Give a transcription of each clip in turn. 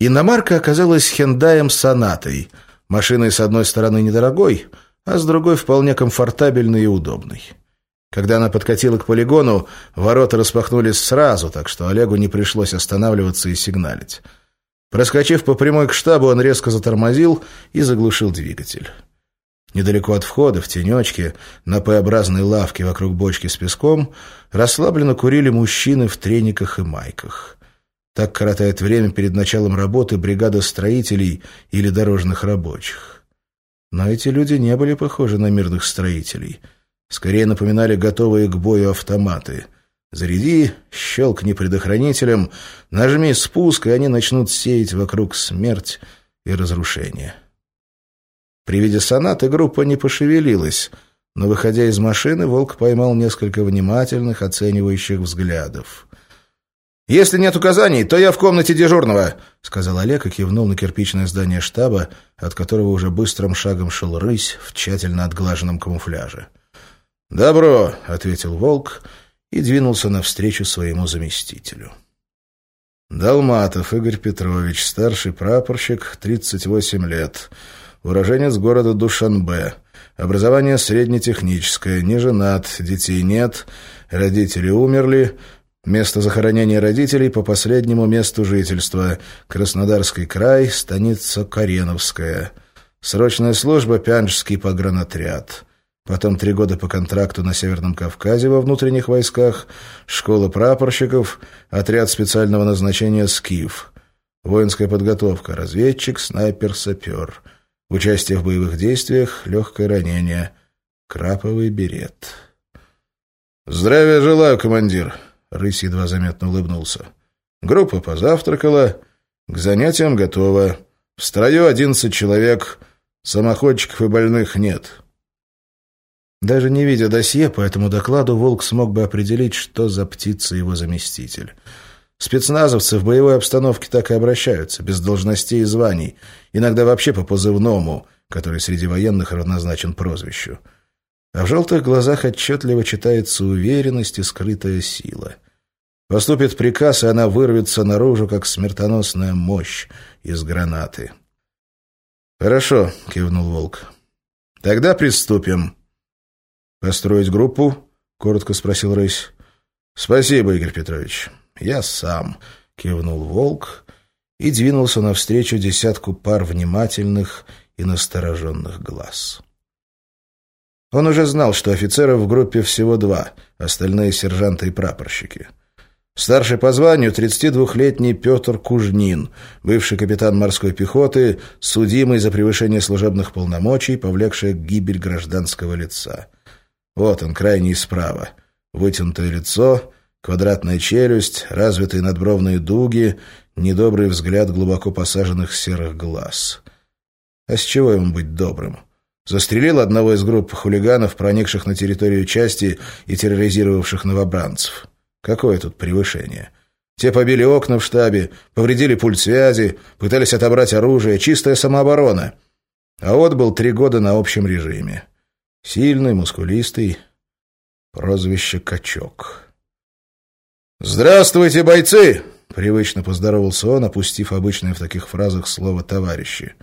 Иномарка оказалась хендаем сонатой, машиной с одной стороны недорогой, а с другой вполне комфортабельной и удобной. Когда она подкатила к полигону, ворота распахнулись сразу, так что Олегу не пришлось останавливаться и сигналить. Проскочив по прямой к штабу, он резко затормозил и заглушил двигатель. Недалеко от входа, в тенечке, на П-образной лавке вокруг бочки с песком, расслабленно курили мужчины в трениках и майках. Так коротает время перед началом работы бригада строителей или дорожных рабочих. Но эти люди не были похожи на мирных строителей. Скорее напоминали готовые к бою автоматы. Заряди, щелкни предохранителем, нажми спуск, и они начнут сеять вокруг смерть и разрушение. При виде сонаты группа не пошевелилась, но, выходя из машины, Волк поймал несколько внимательных, оценивающих взглядов. «Если нет указаний, то я в комнате дежурного», — сказал Олег и кивнул на кирпичное здание штаба, от которого уже быстрым шагом шел рысь в тщательно отглаженном камуфляже. «Добро», — ответил Волк и двинулся навстречу своему заместителю. Далматов Игорь Петрович, старший прапорщик, 38 лет, уроженец города Душанбе. Образование среднетехническое, не женат, детей нет, родители умерли, место захоронения родителей по последнему месту жительства, Краснодарский край, станица Кареновская. Срочная служба Пянжский погранотряд. Потом три года по контракту на Северном Кавказе во внутренних войсках, школа прапорщиков, отряд специального назначения «Скиф». Воинская подготовка, разведчик, снайпер, сапер – Участие в боевых действиях, легкое ранение, краповый берет. «Здравия желаю, командир!» — рысь едва заметно улыбнулся. «Группа позавтракала, к занятиям готова. В строю одиннадцать человек, самоходчиков и больных нет». Даже не видя досье по этому докладу, Волк смог бы определить, что за птица его заместитель — Спецназовцы в боевой обстановке так и обращаются, без должностей и званий, иногда вообще по позывному, который среди военных равнозначен прозвищу. А в желтых глазах отчетливо читается уверенность и скрытая сила. Поступит приказ, и она вырвется наружу, как смертоносная мощь из гранаты. «Хорошо», — кивнул Волк. «Тогда приступим». «Построить группу?» — коротко спросил Рысь. «Спасибо, Игорь Петрович. «Я сам», — кивнул волк и двинулся навстречу десятку пар внимательных и настороженных глаз. Он уже знал, что офицеров в группе всего два, остальные сержанты и прапорщики. Старший по званию 32-летний Петр Кужнин, бывший капитан морской пехоты, судимый за превышение служебных полномочий, повлекший гибель гражданского лица. Вот он, крайний справа. Вытянутое лицо, Квадратная челюсть, развитые надбровные дуги, недобрый взгляд глубоко посаженных серых глаз. А с чего ему быть добрым? Застрелил одного из групп хулиганов, проникших на территорию части и терроризировавших новобранцев. Какое тут превышение? Те побили окна в штабе, повредили пульт связи, пытались отобрать оружие, чистая самооборона. А вот был три года на общем режиме. Сильный, мускулистый, прозвище «Качок». «Здравствуйте, бойцы!» — привычно поздоровался он, опустив обычное в таких фразах слово «товарищи».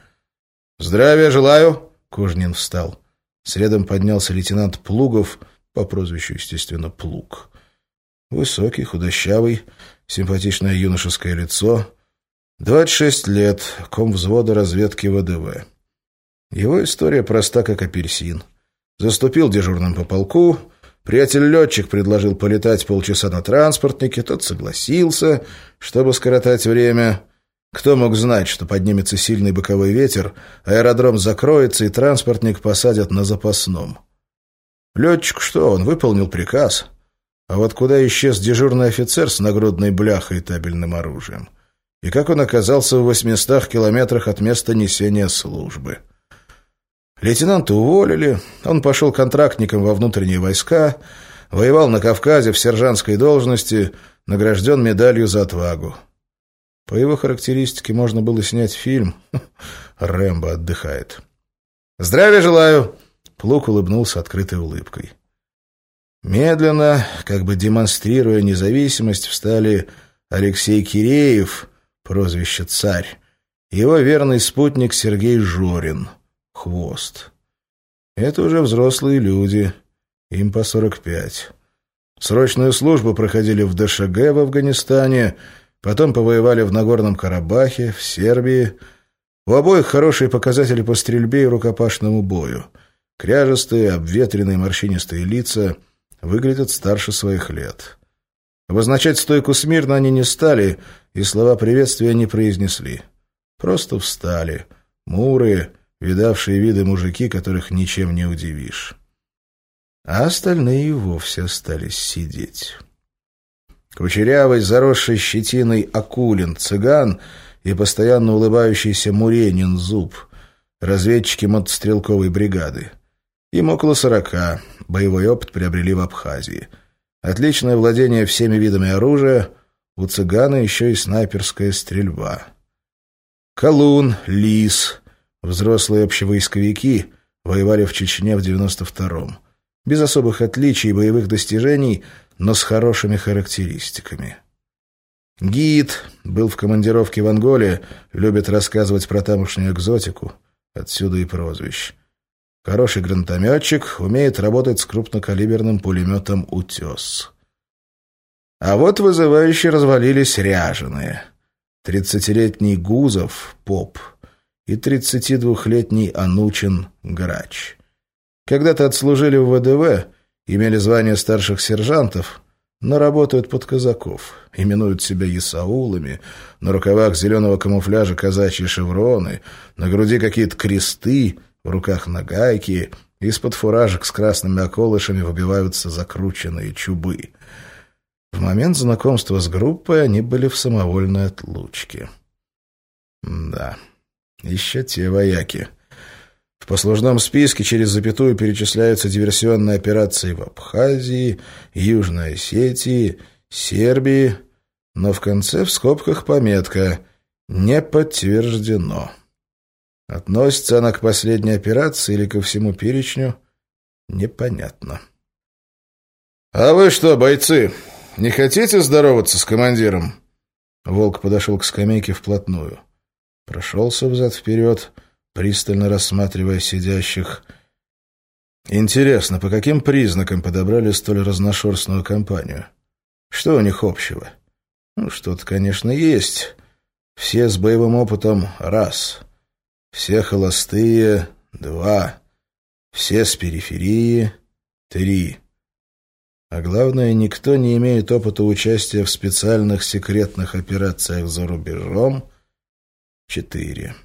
«Здравия желаю!» — Кожнин встал. Следом поднялся лейтенант Плугов, по прозвищу, естественно, Плуг. Высокий, худощавый, симпатичное юношеское лицо. Двадцать шесть лет, ком взвода разведки ВДВ. Его история проста, как апельсин. Заступил дежурным по полку, Приятель-летчик предложил полетать полчаса на транспортнике, тот согласился, чтобы скоротать время. Кто мог знать, что поднимется сильный боковой ветер, аэродром закроется и транспортник посадят на запасном? Летчик что, он выполнил приказ. А вот куда исчез дежурный офицер с нагрудной бляхой и табельным оружием? И как он оказался в восьмистах километрах от места несения службы? Лейтенанта уволили, он пошел контрактником во внутренние войска, воевал на Кавказе в сержантской должности, награжден медалью за отвагу. По его характеристике можно было снять фильм «Рэмбо отдыхает». «Здравия желаю!» Плук улыбнулся открытой улыбкой. Медленно, как бы демонстрируя независимость, встали Алексей Киреев, прозвище «Царь», его верный спутник Сергей Жорин, Хвост. Это уже взрослые люди, им по 45. Срочную службу проходили в ДШГ в Афганистане, потом повоевали в Нагорном Карабахе, в Сербии. У обоих хорошие показатели по стрельбе и рукопашному бою. Кряжестые, обветренные морщинистые лица выглядят старше своих лет. Обозначать стойку смирно они не стали, и слова приветствия не произнесли. Просто встали, мурые, видавшие виды мужики, которых ничем не удивишь а остальные и вовсе остались сидеть. Кучерявый, заросший щетиной Акулин, цыган и постоянно улыбающийся Муренин Зуб, разведчики мотострелковой бригады. Им около сорока, боевой опыт приобрели в Абхазии. Отличное владение всеми видами оружия, у цыгана еще и снайперская стрельба. Колун, Лис, взрослые общевойсковики воевали в Чечне в 92-м без особых отличий и боевых достижений, но с хорошими характеристиками. Гид был в командировке в Анголе, любит рассказывать про тамошнюю экзотику, отсюда и прозвище. Хороший гранатометчик, умеет работать с крупнокалиберным пулеметом «Утес». А вот вызывающе развалились ряженые. Тридцатилетний Гузов, поп, и тридцати двухлетний Анучин, грач. Когда-то отслужили в ВДВ, имели звание старших сержантов, но работают под казаков, именуют себя Исаулами, на рукавах зеленого камуфляжа казачьи шевроны, на груди какие-то кресты, в руках нагайки, из-под фуражек с красными околышами выбиваются закрученные чубы. В момент знакомства с группой они были в самовольной отлучке. Да, еще те вояки — в послужном списке через запятую перечисляются диверсионные операции в Абхазии, Южной Осетии, Сербии, но в конце в скобках пометка «Не подтверждено». Относится она к последней операции или ко всему перечню, непонятно. «А вы что, бойцы, не хотите здороваться с командиром?» Волк подошел к скамейке вплотную. Прошелся взад-вперед, пристально рассматривая сидящих. Интересно, по каким признакам подобрали столь разношерстную компанию? Что у них общего? Ну, что-то, конечно, есть. Все с боевым опытом — раз. Все холостые — два. Все с периферии — три. А главное, никто не имеет опыта участия в специальных секретных операциях за рубежом — четыре.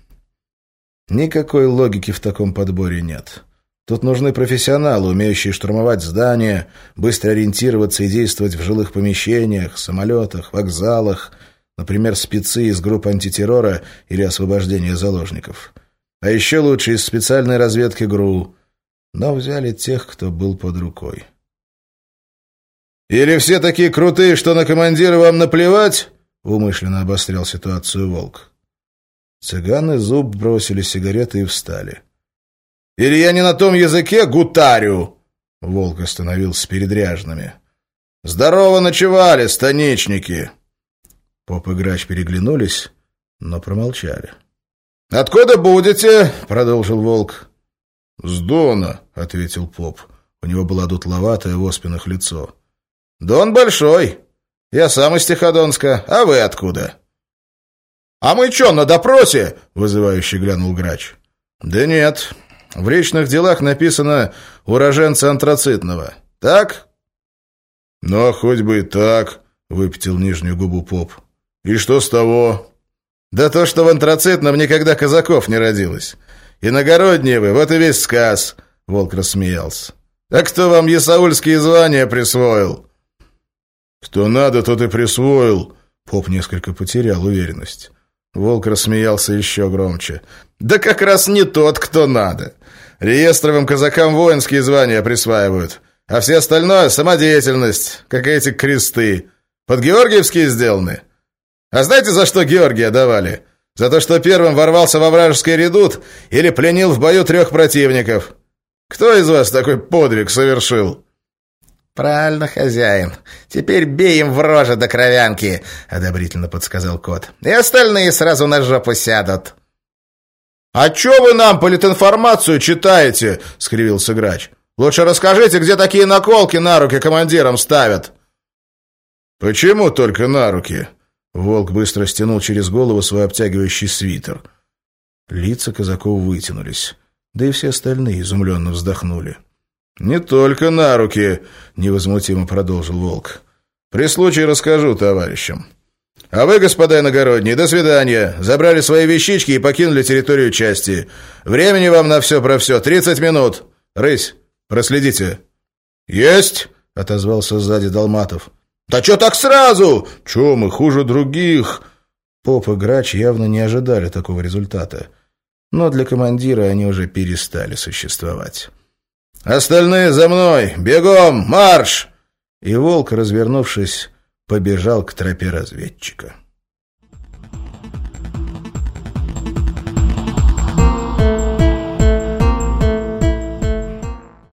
Никакой логики в таком подборе нет. Тут нужны профессионалы, умеющие штурмовать здания, быстро ориентироваться и действовать в жилых помещениях, самолетах, вокзалах, например, спецы из групп антитеррора или освобождения заложников. А еще лучше из специальной разведки ГРУ. Но взяли тех, кто был под рукой. «Или все такие крутые, что на командира вам наплевать?» Умышленно обострял ситуацию Волк. Цыганы зуб бросили сигареты и встали. «Или я не на том языке гутарю?» Волк остановился перед ряжными. «Здорово ночевали, станичники!» Поп и грач переглянулись, но промолчали. «Откуда будете?» — продолжил Волк. «С Дона», — ответил поп. У него было дутловатое в оспинах лицо. «Дон большой. Я сам из Тиходонска. А вы откуда?» «А мы что, на допросе?» — вызывающе глянул грач. «Да нет. В личных делах написано «уроженцы антрацитного». Так?» «Ну, а хоть бы и так», — выпятил нижнюю губу поп. «И что с того?» «Да то, что в антрацитном никогда казаков не родилось. Иногородние вы, вот и весь сказ», — волк рассмеялся. «А кто вам ясаульские звания присвоил?» «Кто надо, тот и присвоил», — поп несколько потерял уверенность. Волк рассмеялся еще громче. «Да как раз не тот, кто надо. Реестровым казакам воинские звания присваивают, а все остальное — самодеятельность, как эти кресты. Под Георгиевские сделаны. А знаете, за что Георгия давали? За то, что первым ворвался во вражеский редут или пленил в бою трех противников. Кто из вас такой подвиг совершил?» «Правильно, хозяин. Теперь бей им в рожи до кровянки», — одобрительно подсказал кот. «И остальные сразу на жопу сядут». «А чё вы нам политинформацию читаете?» — скривился грач. «Лучше расскажите, где такие наколки на руки командирам ставят». «Почему только на руки?» Волк быстро стянул через голову свой обтягивающий свитер. Лица казаков вытянулись, да и все остальные изумленно вздохнули. «Не только на руки», — невозмутимо продолжил Волк. «При случае расскажу товарищам. А вы, господа иногородние, до свидания. Забрали свои вещички и покинули территорию части. Времени вам на все про все. Тридцать минут. Рысь, проследите». «Есть!» — отозвался сзади Долматов. «Да что так сразу? Че мы хуже других?» Поп и Грач явно не ожидали такого результата. Но для командира они уже перестали существовать. «Остальные за мной! Бегом! Марш!» И волк, развернувшись, побежал к тропе разведчика.